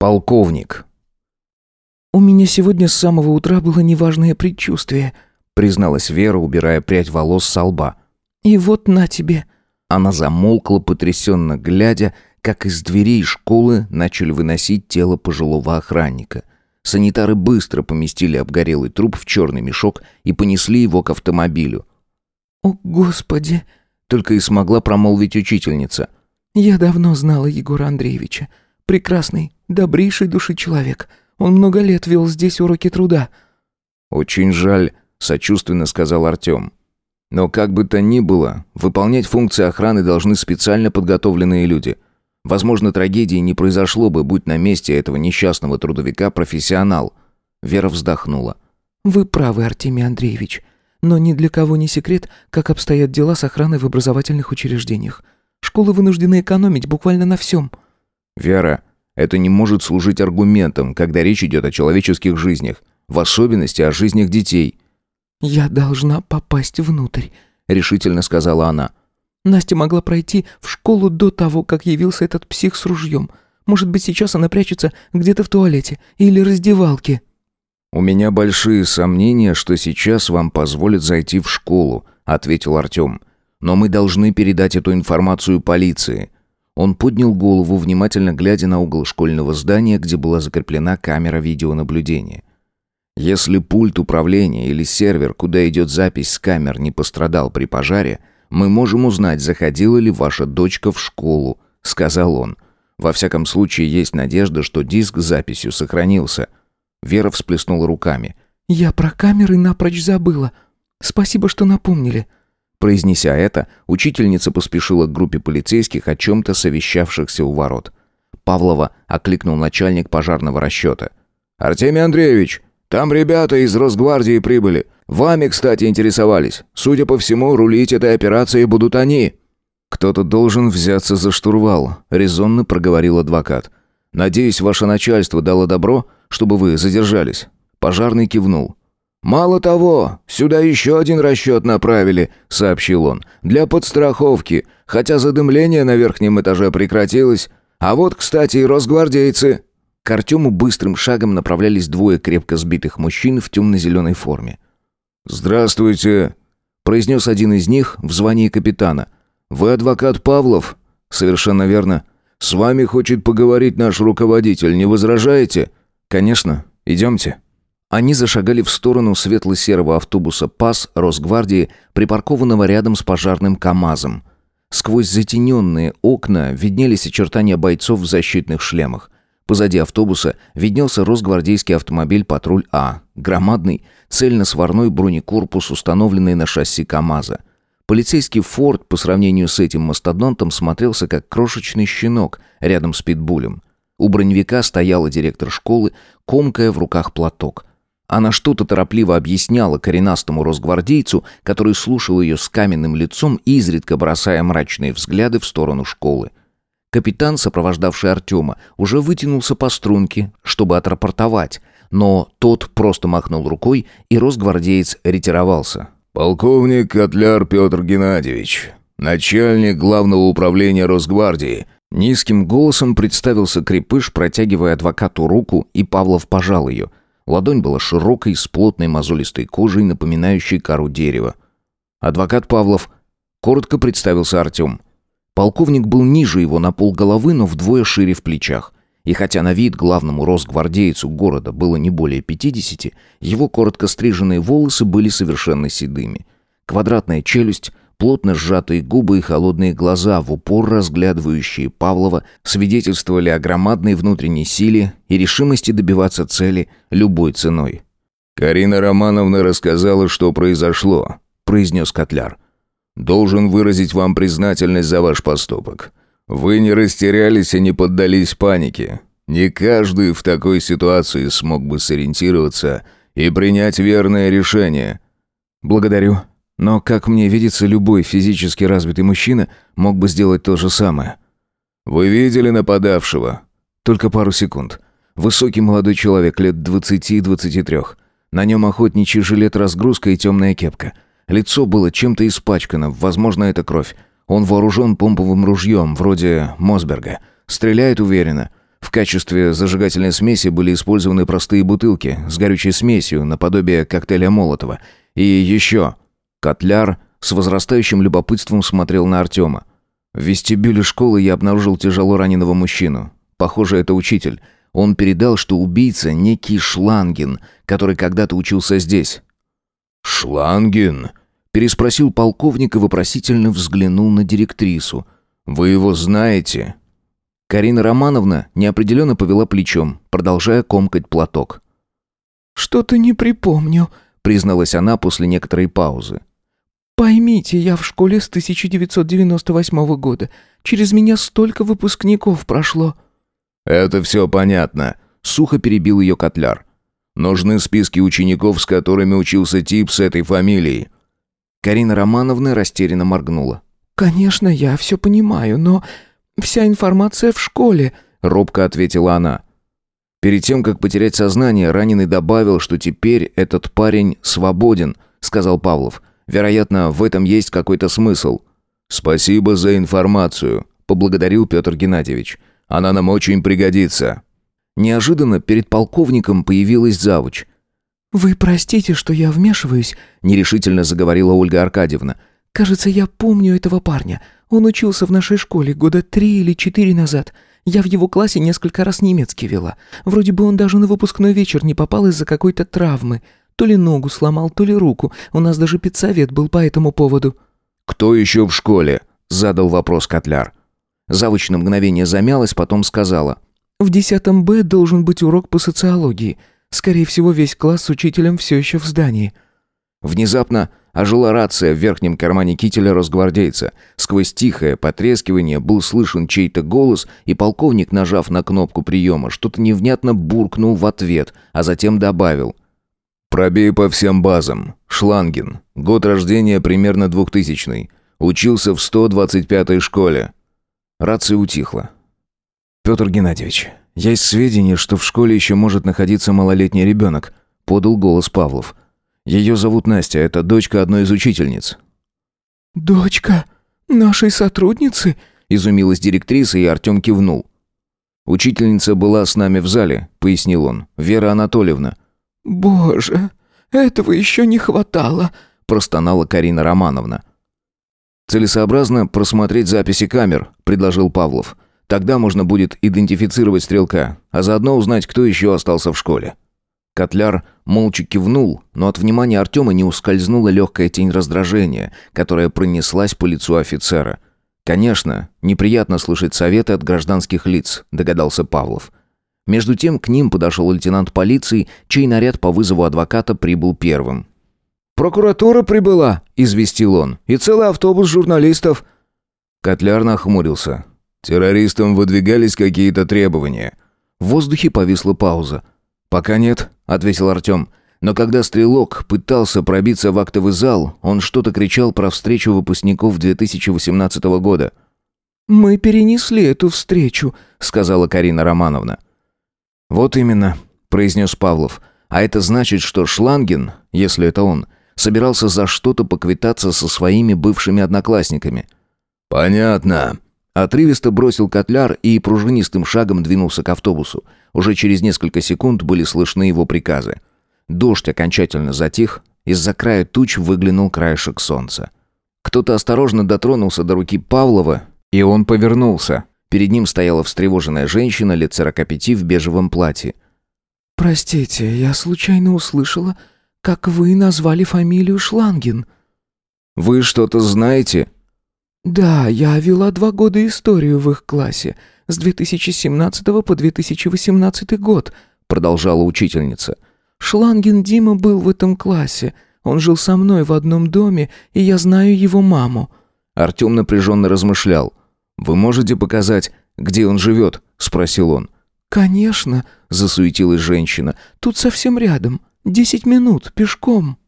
Полковник. «У меня сегодня с самого утра было неважное предчувствие», призналась Вера, убирая прядь волос со лба. «И вот на тебе». Она замолкла, потрясенно глядя, как из дверей школы начали выносить тело пожилого охранника. Санитары быстро поместили обгорелый труп в черный мешок и понесли его к автомобилю. «О, Господи!» — только и смогла промолвить учительница. «Я давно знала Егора Андреевича. Прекрасный, добрейший души человек. Он много лет вел здесь уроки труда». «Очень жаль», — сочувственно сказал Артем. «Но как бы то ни было, выполнять функции охраны должны специально подготовленные люди. Возможно, трагедии не произошло бы, будь на месте этого несчастного трудовика профессионал». Вера вздохнула. «Вы правы, Артемий Андреевич. Но ни для кого не секрет, как обстоят дела с охраной в образовательных учреждениях. Школы вынуждены экономить буквально на всем». «Вера, это не может служить аргументом, когда речь идет о человеческих жизнях, в особенности о жизнях детей». «Я должна попасть внутрь», — решительно сказала она. «Настя могла пройти в школу до того, как явился этот псих с ружьем. Может быть, сейчас она прячется где-то в туалете или раздевалке». «У меня большие сомнения, что сейчас вам позволят зайти в школу», — ответил Артем. «Но мы должны передать эту информацию полиции. Он поднял голову, внимательно глядя на угол школьного здания, где была закреплена камера видеонаблюдения. Если пульт управления или сервер, куда идет запись с камер, не пострадал при пожаре, мы можем узнать, заходила ли ваша дочка в школу, сказал он. Во всяком случае, есть надежда, что диск с записью сохранился. Вера всплеснула руками. Я про камеры напрочь забыла. Спасибо, что напомнили. Произнеся это, учительница поспешила к группе полицейских, о чем-то совещавшихся у ворот. Павлова окликнул начальник пожарного расчета. «Артемий Андреевич, там ребята из Росгвардии прибыли. Вами, кстати, интересовались. Судя по всему, рулить этой операцией будут они». «Кто-то должен взяться за штурвал», — резонно проговорил адвокат. «Надеюсь, ваше начальство дало добро, чтобы вы задержались». Пожарный кивнул. «Мало того, сюда еще один расчет направили», — сообщил он, — «для подстраховки, хотя задымление на верхнем этаже прекратилось. А вот, кстати, и росгвардейцы». К Артему быстрым шагом направлялись двое крепко сбитых мужчин в темно-зеленой форме. «Здравствуйте», — произнес один из них в звании капитана. «Вы адвокат Павлов?» «Совершенно верно. С вами хочет поговорить наш руководитель, не возражаете?» «Конечно. Идемте». Они зашагали в сторону светло-серого автобуса ПАС Росгвардии, припаркованного рядом с пожарным КАМАЗом. Сквозь затененные окна виднелись очертания бойцов в защитных шлемах. Позади автобуса виднелся росгвардейский автомобиль «Патруль А», громадный, цельно-сварной бронекорпус, установленный на шасси КАМАЗа. Полицейский «Форд» по сравнению с этим мастодонтом смотрелся как крошечный щенок рядом с питбулем. У броневика стояла директор школы, комкая в руках платок. Она что-то торопливо объясняла коренастому росгвардейцу, который слушал ее с каменным лицом, изредка бросая мрачные взгляды в сторону школы. Капитан, сопровождавший Артема, уже вытянулся по струнке, чтобы отрапортовать, но тот просто махнул рукой, и росгвардеец ретировался. «Полковник Котляр Петр Геннадьевич, начальник главного управления Росгвардии», Низким голосом представился крепыш, протягивая адвокату руку, и Павлов пожал ее – Ладонь была широкой, с плотной мозолистой кожей, напоминающей кору дерева. «Адвокат Павлов», — коротко представился Артем. Полковник был ниже его на полголовы, но вдвое шире в плечах. И хотя на вид главному росгвардейцу города было не более пятидесяти, его коротко стриженные волосы были совершенно седыми. Квадратная челюсть, Плотно сжатые губы и холодные глаза, в упор разглядывающие Павлова, свидетельствовали о громадной внутренней силе и решимости добиваться цели любой ценой. «Карина Романовна рассказала, что произошло», — произнес Котляр. «Должен выразить вам признательность за ваш поступок. Вы не растерялись и не поддались панике. Не каждый в такой ситуации смог бы сориентироваться и принять верное решение». «Благодарю», но, как мне видится, любой физически развитый мужчина мог бы сделать то же самое. «Вы видели нападавшего?» «Только пару секунд. Высокий молодой человек, лет двадцати-двадцати трех. На нем охотничий жилет-разгрузка и темная кепка. Лицо было чем-то испачкано, возможно, это кровь. Он вооружен помповым ружьем, вроде Мосберга. Стреляет уверенно. В качестве зажигательной смеси были использованы простые бутылки с горючей смесью, наподобие коктейля Молотова. И еще... Котляр с возрастающим любопытством смотрел на Артема. В вестибюле школы я обнаружил тяжело раненого мужчину. Похоже, это учитель. Он передал, что убийца некий Шлангин, который когда-то учился здесь. «Шлангин?» – переспросил полковник и вопросительно взглянул на директрису. «Вы его знаете?» Карина Романовна неопределенно повела плечом, продолжая комкать платок. «Что-то не припомню», — призналась она после некоторой паузы. «Поймите, я в школе с 1998 года. Через меня столько выпускников прошло». «Это все понятно», — сухо перебил ее Котляр. «Нужны списки учеников, с которыми учился тип с этой фамилией». Карина Романовна растерянно моргнула. «Конечно, я все понимаю, но «Вся информация в школе», — робко ответила она. Перед тем, как потерять сознание, раненый добавил, что теперь этот парень свободен, сказал Павлов. Вероятно, в этом есть какой-то смысл. Спасибо за информацию, поблагодарил Петр Геннадьевич. Она нам очень пригодится. Неожиданно перед полковником появилась завуч. «Вы простите, что я вмешиваюсь», — нерешительно заговорила Ольга Аркадьевна. «Кажется, я помню этого парня. Он учился в нашей школе года три или четыре назад. Я в его классе несколько раз немецкий вела. Вроде бы он даже на выпускной вечер не попал из-за какой-то травмы. То ли ногу сломал, то ли руку. У нас даже педсовет был по этому поводу». «Кто еще в школе?» — задал вопрос Котляр. Завуч на мгновение замялась, потом сказала. «В десятом Б должен быть урок по социологии. Скорее всего, весь класс с учителем все еще в здании». Внезапно ожила рация в верхнем кармане кителя росгвардейца. Сквозь тихое потрескивание был слышен чей-то голос, и полковник, нажав на кнопку приема, что-то невнятно буркнул в ответ, а затем добавил. «Пробей по всем базам. Шлангин. Год рождения примерно двухтысячный. Учился в 125-й школе». Рация утихла. «Петр Геннадьевич, есть сведения, что в школе еще может находиться малолетний ребенок», — подал голос Павлов. Ее зовут Настя, это дочка одной из учительниц». «Дочка нашей сотрудницы?» – изумилась директриса, и Артем кивнул. «Учительница была с нами в зале», – пояснил он. «Вера Анатольевна». «Боже, этого еще не хватало», – простонала Карина Романовна. «Целесообразно просмотреть записи камер», – предложил Павлов. «Тогда можно будет идентифицировать стрелка, а заодно узнать, кто еще остался в школе». Котляр молча кивнул, но от внимания Артема не ускользнула легкая тень раздражения, которая пронеслась по лицу офицера. «Конечно, неприятно слышать советы от гражданских лиц», — догадался Павлов. Между тем к ним подошел лейтенант полиции, чей наряд по вызову адвоката прибыл первым. «Прокуратура прибыла», — известил он, — «и целый автобус журналистов». Котляр нахмурился. «Террористам выдвигались какие-то требования». В воздухе повисла пауза. «Пока нет», — ответил Артем. Но когда стрелок пытался пробиться в актовый зал, он что-то кричал про встречу выпускников 2018 года. «Мы перенесли эту встречу», — сказала Карина Романовна. «Вот именно», — произнес Павлов. «А это значит, что Шлангин, если это он, собирался за что-то поквитаться со своими бывшими одноклассниками». «Понятно», Отрывисто бросил котляр и пружинистым шагом двинулся к автобусу. Уже через несколько секунд были слышны его приказы. Дождь окончательно затих, из-за края туч выглянул краешек солнца. Кто-то осторожно дотронулся до руки Павлова, и он повернулся. Перед ним стояла встревоженная женщина лет сорока пяти в бежевом платье. «Простите, я случайно услышала, как вы назвали фамилию Шлангин». «Вы что-то знаете?» «Да, я вела два года историю в их классе, с 2017 по 2018 год», продолжала учительница. «Шлангин Дима был в этом классе. Он жил со мной в одном доме, и я знаю его маму». Артем напряженно размышлял. «Вы можете показать, где он живет?» – спросил он. «Конечно», – засуетилась женщина. «Тут совсем рядом. Десять минут, пешком».